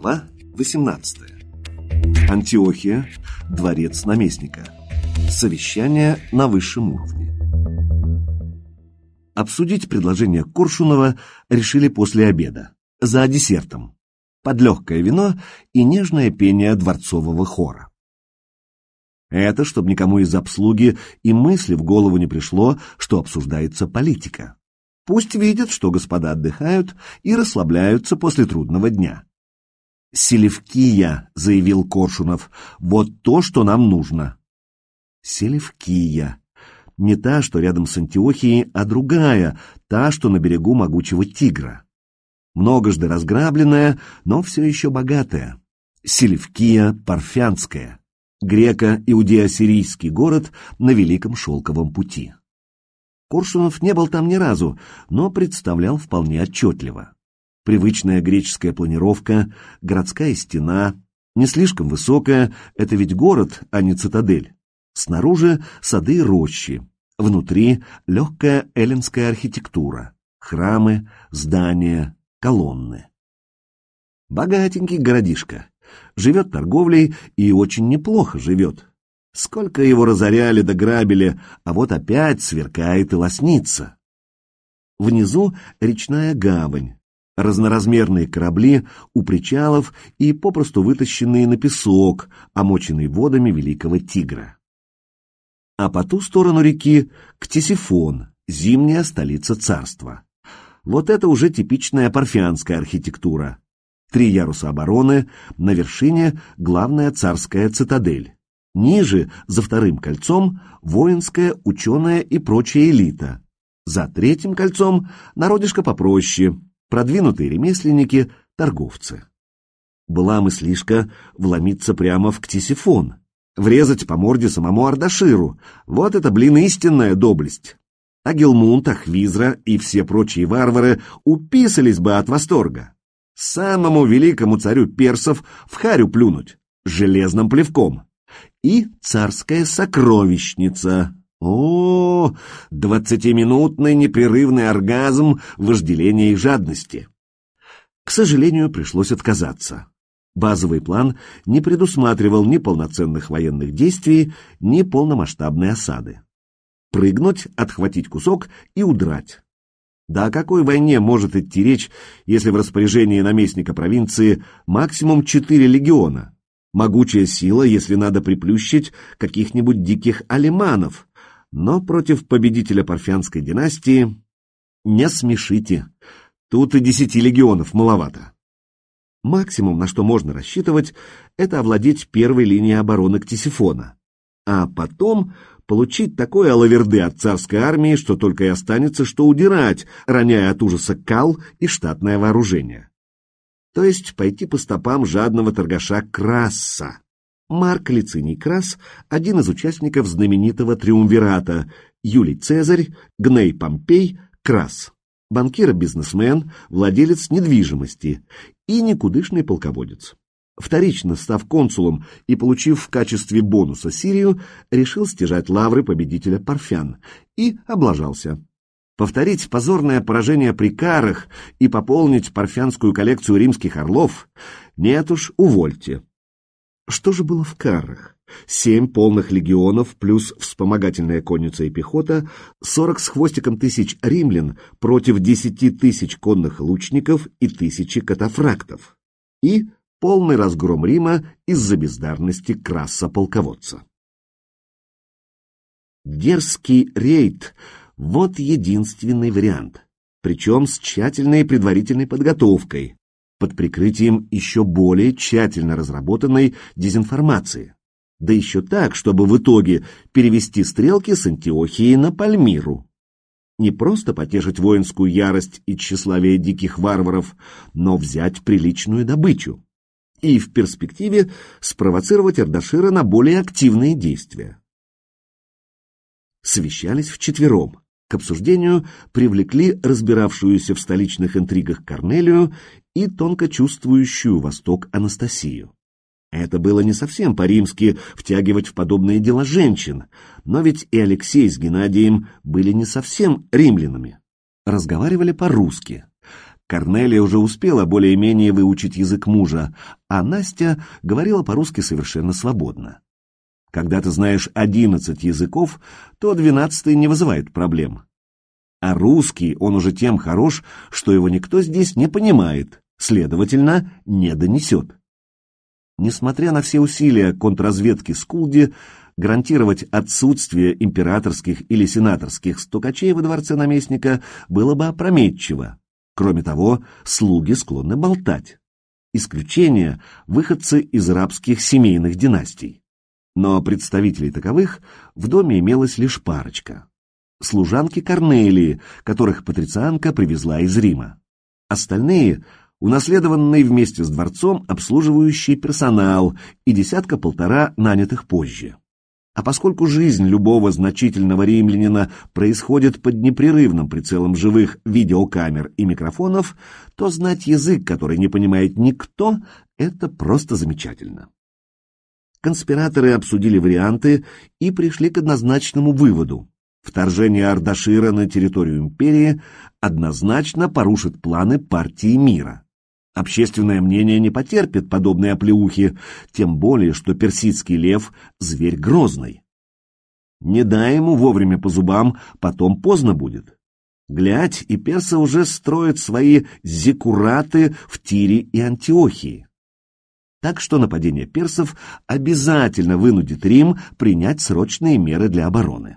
Глава 18. Антиохия. Дворец наместника. Совещание на высшем уровне. Обсудить предложение Коршунова решили после обеда, за десертом, под легкое вино и нежное пение дворцового хора. Это, чтобы никому из обслуги и мысли в голову не пришло, что обсуждается политика. Пусть видят, что господа отдыхают и расслабляются после трудного дня. «Селевкия», — заявил Коршунов, — «вот то, что нам нужно». Селевкия. Не та, что рядом с Антиохией, а другая, та, что на берегу могучего тигра. Многожды разграбленная, но все еще богатая. Селевкия Парфянская, греко-иудео-сирийский город на Великом Шелковом пути. Коршунов не был там ни разу, но представлял вполне отчетливо привычная греческая планировка, городская стена, не слишком высокая, это ведь город, а не цитадель. Снаружи сады и рощи, внутри легкая эллинская архитектура, храмы, здания, колонны. Богатенький городишко, живет торговлей и очень неплохо живет. Сколько его разоряли да грабили, а вот опять сверкает и лоснится. Внизу речная гавань, разноразмерные корабли у причалов и попросту вытащенные на песок, омоченный водами Великого Тигра. А по ту сторону реки Ктисифон, зимняя столица царства. Вот это уже типичная парфянская архитектура. Три яруса обороны, на вершине главная царская цитадель. Ниже, за вторым кольцом, воинская, ученая и прочая элита. За третьим кольцом народишко попроще, продвинутые ремесленники, торговцы. Была мыслишка вломиться прямо в Ктисифон, врезать по морде самому Ардаширу. Вот это, блин, истинная доблесть. А Гелмунт, Ахвизра и все прочие варвары уписались бы от восторга. Самому великому царю персов в харю плюнуть, железным плевком. И царская сокровищница, о, двадцатиминутный непрерывный оргазм вожделения и жадности. К сожалению, пришлось отказаться. Базовый план не предусматривал ни полноценных военных действий, ни полномасштабной осады. Прыгнуть, отхватить кусок и удрать. Да о какой войне может идти речь, если в распоряжении наместника провинции максимум четыре легиона? Могучая сила, если надо приплющить каких-нибудь диких алиманов, но против победителя парфянской династии не смешите. Тут и десяти легионов маловато. Максимум, на что можно рассчитывать, это овладеть первой линией обороны Ктисифона, а потом получить такое алаверды от царской армии, что только и останется, что удирать, роняя от ужаса кал и штатное вооружение. То есть пойти по стопам жадного торгаша Краса, Марк Лициний Крас, один из участников знаменитого триумвирата, Юлий Цезарь, Гней Помпей, Крас, банкир и бизнесмен, владелец недвижимости и никудышный полководец. Вторично став консулом и получив в качестве бонуса Сирию, решил стяжать лавры победителя Парфян и облажался. Повторить позорное поражение при Карах и пополнить парфянскую коллекцию римских орлов – нет уж, увольте. Что же было в карах? Семь полных легионов плюс вспомогательная конница и пехота, сорок с хвостиком тысяч римлян против десяти тысяч конных лучников и тысячи катафрактов. И полный разгром Рима из-за бездарности краса-полководца. Дерзкий рейд — вот единственный вариант, причем с тщательной предварительной подготовкой, под прикрытием еще более тщательно разработанной дезинформации. Да еще так, чтобы в итоге перевести стрелки с Антиохии на Пальмиру. Не просто потешить воинскую ярость и тщеславие диких варваров, но взять приличную добычу. И в перспективе спровоцировать Ардашира на более активные действия. Совещались вчетвером. К обсуждению привлекли разбиравшуюся в столичных интригах Корнелию и тонко чувствующую Восток Анастасию. Это было не совсем по-римски втягивать в подобные дела женщин, но ведь и Алексей с Геннадием были не совсем римлянами. Разговаривали по-русски. Корнелия уже успела более-менее выучить язык мужа, а Настя говорила по-русски совершенно свободно. Когда ты знаешь одиннадцать языков, то двенадцатый не вызывает проблем. А русский он уже тем хорош, что его никто здесь не понимает, следовательно, не донесет. Несмотря на все усилия контрразведки Скулди, гарантировать отсутствие императорских или сенаторских стукачей во дворце наместника было бы опрометчиво. Кроме того, слуги склонны болтать. Исключение – выходцы из рабских семейных династий. Но представителей таковых в доме имелось лишь парочка. Служанки Корнелии, которых патрицианка привезла из Рима. Остальные унаследованный вместе с дворцом обслуживающий персонал и десятка-полтора нанятых позже. А поскольку жизнь любого значительного римлянина происходит под непрерывным прицелом живых видеокамер и микрофонов, то знать язык, который не понимает никто, это просто замечательно. Конспираторы обсудили варианты и пришли к однозначному выводу. Вторжение Ардашира на территорию империи однозначно порушит планы партии мира. Общественное мнение не потерпит подобной оплеухи, тем более, что персидский лев — зверь грозный. Не дай ему вовремя по зубам, потом поздно будет. Глядь, и персы уже строят свои зикураты в Тире и Антиохии. Так что нападение персов обязательно вынудит Рим принять срочные меры для обороны.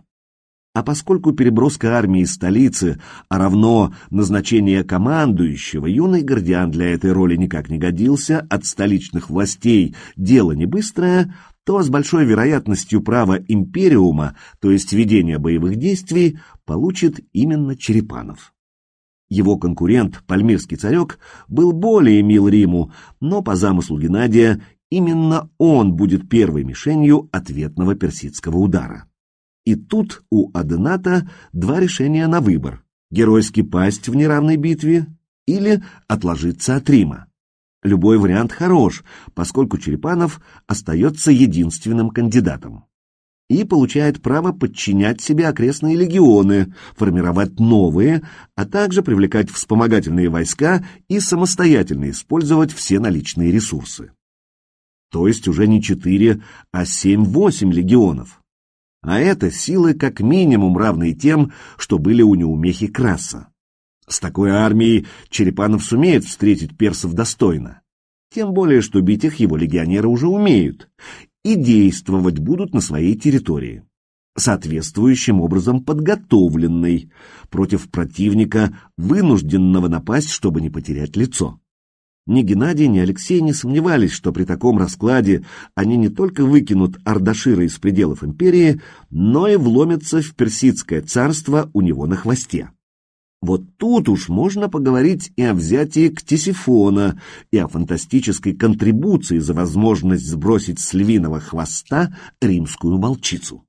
А поскольку переброска армии из столицы, а равно назначение командующего, юный Гордиан для этой роли никак не годился, от столичных властей дело не быстрое, то с большой вероятностью право империума, то есть ведения боевых действий, получит именно Черепанов. Его конкурент, пальмирский царек, был более мил Риму, но по замыслу Геннадия именно он будет первой мишенью ответного персидского удара. И тут у Адената два решения на выбор – геройски пасть в неравной битве или отложиться от Рима. Любой вариант хорош, поскольку Черепанов остается единственным кандидатом. И получает право подчинять себе окрестные легионы, формировать новые, а также привлекать вспомогательные войска и самостоятельно использовать все наличные ресурсы. То есть уже не четыре, а семь-восемь легионов а это силы как минимум равные тем, что были у неумехи Краса. С такой армией Черепанов сумеет встретить персов достойно. Тем более, что бить их его легионеры уже умеют и действовать будут на своей территории. Соответствующим образом подготовленный против противника, вынужденного напасть, чтобы не потерять лицо. Ни Геннадий, ни Алексей не сомневались, что при таком раскладе они не только выкинут Ардашира из пределов империи, но и вломятся в персидское царство у него на хвосте. Вот тут уж можно поговорить и о взятии Ктисифона, и о фантастической контрибуции за возможность сбросить с львиного хвоста римскую волчицу.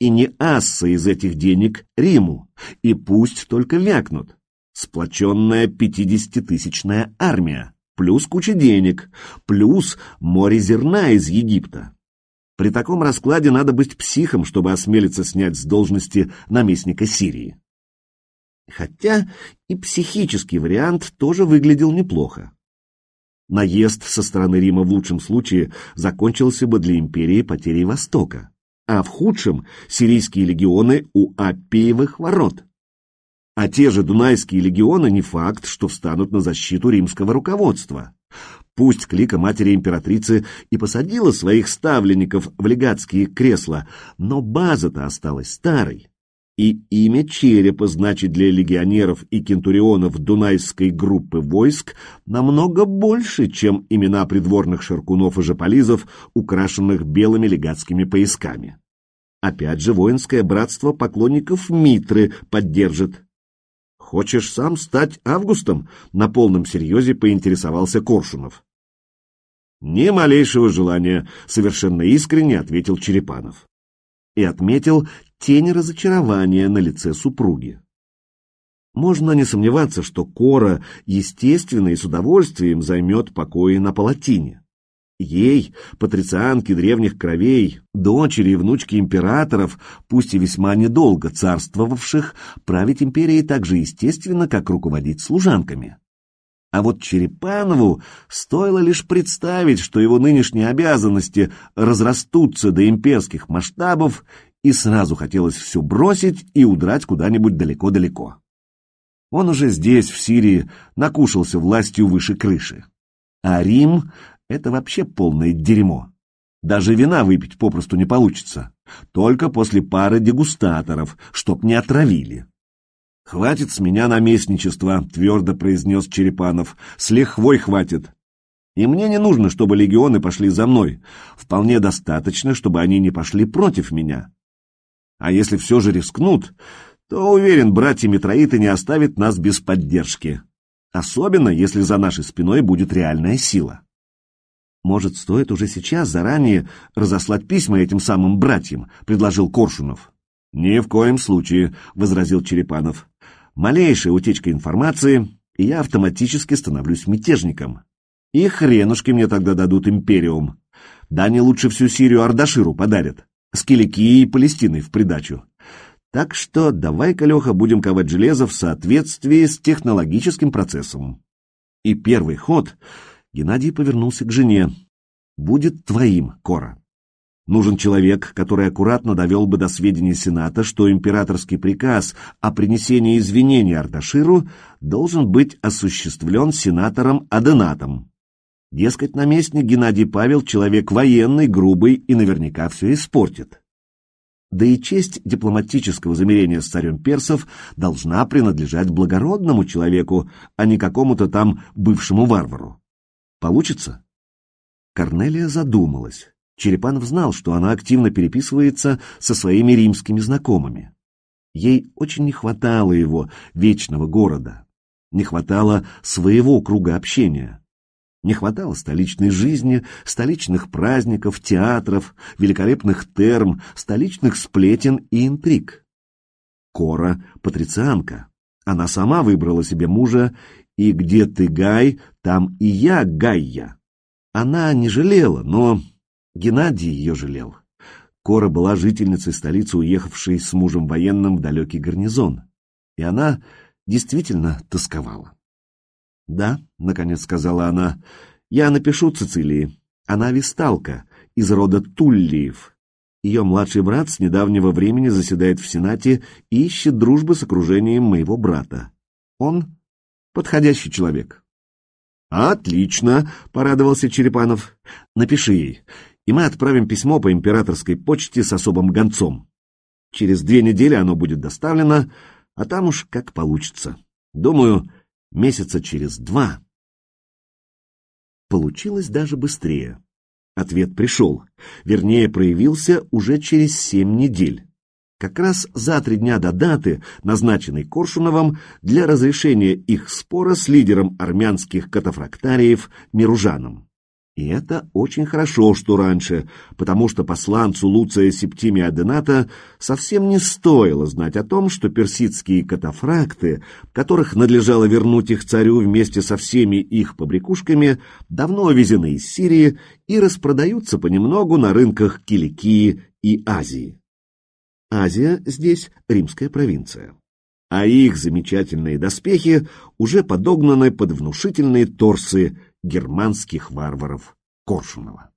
И не асса из этих денег Риму, и пусть только вякнут сплоченная пятидесятитысячная армия, плюс куча денег, плюс море зерна из Египта. При таком раскладе надо быть психом, чтобы осмелиться снять с должности наместника Сирии. Хотя и психический вариант тоже выглядел неплохо. Наезд со стороны Рима в лучшем случае закончился бы для империи потерей Востока, а в худшем — сирийские легионы у Аппиевых ворот. А те же дунайские легионы не факт, что встанут на защиту римского руководства. Пусть клика матери императрицы и посадила своих ставленников в легатские кресла, но база-то осталась старой. И имя черепа значит для легионеров и кентурионов дунайской группы войск намного больше, чем имена придворных шаркунов и жополизов, украшенных белыми легатскими поясками. Опять же, воинское братство поклонников Митры поддержит. «Хочешь сам стать Августом?» — на полном серьезе поинтересовался Коршунов. «Ни малейшего желания», — совершенно искренне ответил Черепанов. И отметил тень разочарования на лице супруги. Можно не сомневаться, что Кора, естественно и с удовольствием займет покои на палатине. Ей, патрицианке древних кровей, дочери и внучке императоров, пусть и весьма недолго царствовавших, править империей так же естественно, как руководить служанками. А вот Черепанову стоило лишь представить, что его нынешние обязанности разрастутся до имперских масштабов, и сразу хотелось все бросить и удрать куда-нибудь далеко-далеко. Он уже здесь, в Сирии, накушался властью выше крыши. А Рим — это вообще полное дерьмо. Даже вина выпить попросту не получится. Только после пары дегустаторов, чтоб не отравили. «Хватит с меня наместничества», — твердо произнес Черепанов. «С лихвой хватит. И мне не нужно, чтобы легионы пошли за мной. Вполне достаточно, чтобы они не пошли против меня. А если все же рискнут, то, уверен, братья Митроиты не оставят нас без поддержки. Особенно, если за нашей спиной будет реальная сила. Может, стоит уже сейчас заранее разослать письма этим самым братьям, предложил Коршунов. Ни в коем случае, возразил Черепанов. Малейшая утечка информации, и я автоматически становлюсь мятежником. И хренушки мне тогда дадут империум. Да они лучше всю Сирию Ардаширу подарят, с Киликией и Палестиной в придачу. Так что давай-ка, будем ковать железо в соответствии с технологическим процессом. И первый ход Геннадий повернулся к жене. Будет твоим, Кора. Нужен человек, который аккуратно довел бы до сведения Сената, что императорский приказ о принесении извинений Ардаширу должен быть осуществлен сенатором Аденатом. Дескать, наместник Геннадий Павел человек военный, грубый и наверняка все испортит. Да и честь дипломатического замерения с царем персов должна принадлежать благородному человеку, а не какому-то там бывшему варвару. Получится? Корнелия задумалась. Черепанов знал, что она активно переписывается со своими римскими знакомыми. Ей очень не хватало его вечного города, не хватало своего круга общения. Не хватало столичной жизни, столичных праздников, театров, великолепных терм, столичных сплетен и интриг. Кора — патрицианка. Она сама выбрала себе мужа, и где ты, Гай, там и я, Гайя. Она не жалела, но Геннадий ее жалел. Кора была жительницей столицы, уехавшей с мужем военным в далекий гарнизон, и она действительно тосковала. «Да», — наконец сказала она, — «я напишу Цицилии. Она висталка, из рода Туллиев. Ее младший брат с недавнего времени заседает в Сенате и ищет дружбы с окружением моего брата. Он подходящий человек». «Отлично», — порадовался Черепанов. «Напиши ей и мы отправим письмо по императорской почте с особым гонцом. Через две недели оно будет доставлено, а там уж как получится. Думаю, месяца через два. Получилось даже быстрее. Ответ пришел, вернее, проявился уже через семь недель. Как раз за три дня до даты, назначенной Коршуновым для разрешения их спора с лидером армянских катафрактариев Миружаном. И это очень хорошо, что раньше, потому что посланцу Луция Септимия Адената совсем не стоило знать о том, что персидские катафракты, которых надлежало вернуть их царю вместе со всеми их побрякушками, давно везены из Сирии и распродаются понемногу на рынках Киликии и Азии. Азия здесь римская провинция а их замечательные доспехи уже подогнаны под внушительные торсы германских варваров Коршунова.